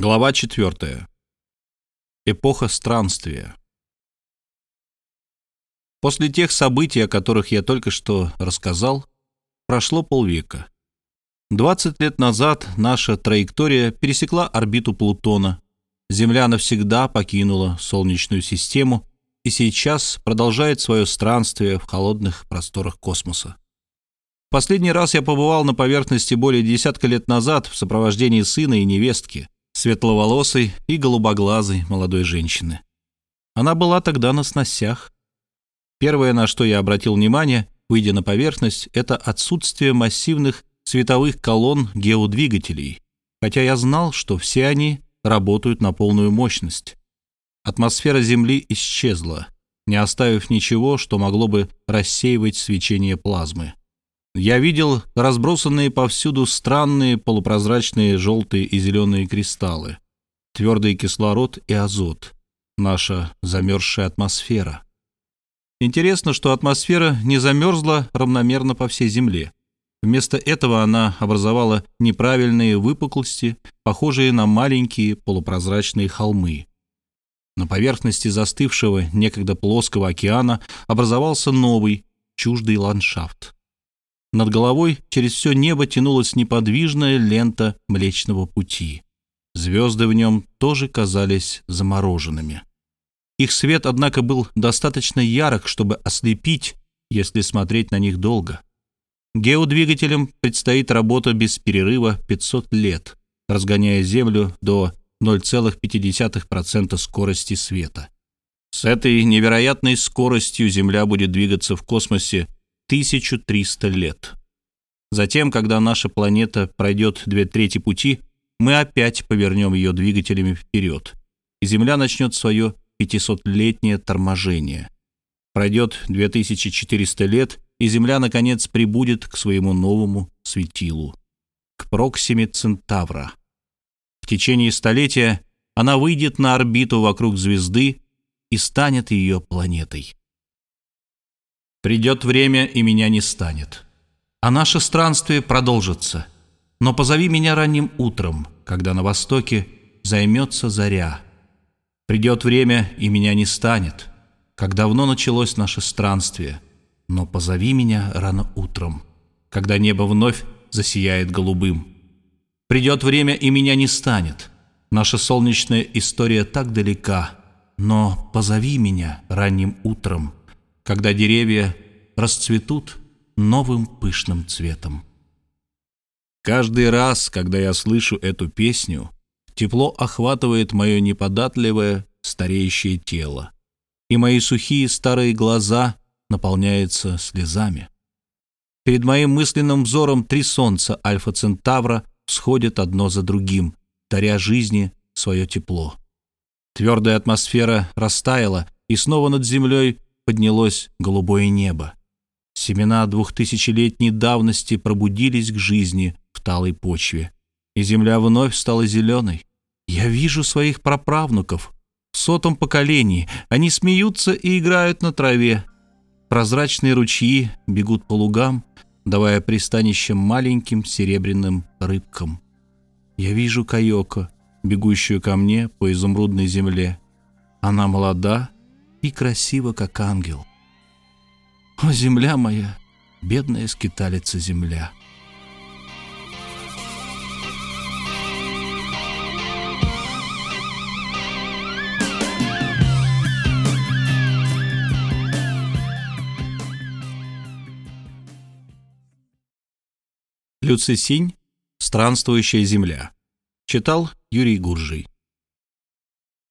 Глава 4. Эпоха странствия. После тех событий, о которых я только что рассказал, прошло полвека. 20 лет назад наша траектория пересекла орбиту Плутона. Земля навсегда покинула Солнечную систему и сейчас продолжает свое странствие в холодных просторах космоса. Последний раз я побывал на поверхности более десятка лет назад в сопровождении сына и невестки – светловолосой и голубоглазой молодой женщины. Она была тогда на сносях. Первое, на что я обратил внимание, выйдя на поверхность, это отсутствие массивных световых колонн геодвигателей, хотя я знал, что все они работают на полную мощность. Атмосфера Земли исчезла, не оставив ничего, что могло бы рассеивать свечение плазмы. Я видел разбросанные повсюду странные полупрозрачные желтые и зеленые кристаллы, твердый кислород и азот, наша замерзшая атмосфера. Интересно, что атмосфера не замерзла равномерно по всей Земле. Вместо этого она образовала неправильные выпуклости, похожие на маленькие полупрозрачные холмы. На поверхности застывшего некогда плоского океана образовался новый, чуждый ландшафт. Над головой через все небо тянулась неподвижная лента Млечного Пути. Звезды в нем тоже казались замороженными. Их свет, однако, был достаточно ярок, чтобы ослепить, если смотреть на них долго. Геодвигателям предстоит работа без перерыва 500 лет, разгоняя Землю до 0,5% скорости света. С этой невероятной скоростью Земля будет двигаться в космосе 1300 лет. Затем, когда наша планета пройдет две трети пути, мы опять повернем ее двигателями вперед, и Земля начнет свое 500-летнее торможение. Пройдет 2400 лет, и Земля, наконец, прибудет к своему новому светилу, к Проксиме Центавра. В течение столетия она выйдет на орбиту вокруг звезды и станет ее планетой. Придет время, и меня не станет. А наше странствие продолжится. Но позови меня ранним утром, когда на востоке займется заря. Придет время, и меня не станет, как давно началось наше странствие. Но позови меня рано утром, когда небо вновь засияет голубым. Придет время, и меня не станет. Наша солнечная история так далека, но позови меня ранним утром, когда деревья расцветут новым пышным цветом. Каждый раз, когда я слышу эту песню, тепло охватывает мое неподатливое стареющее тело, и мои сухие старые глаза наполняются слезами. Перед моим мысленным взором три солнца Альфа-Центавра всходят одно за другим, даря жизни свое тепло. Твердая атмосфера растаяла, и снова над землей поднялось голубое небо. Семена двухтысячелетней давности пробудились к жизни в талой почве, и земля вновь стала зеленой. Я вижу своих праправнуков в сотом поколении. Они смеются и играют на траве. Прозрачные ручьи бегут по лугам, давая пристанище маленьким серебряным рыбкам. Я вижу Кайоко, бегущую ко мне по изумрудной земле. Она молода и красиво, как ангел. О, земля моя, бедная скиталица земля! Люцисинь «Странствующая земля». Читал Юрий Гуржий.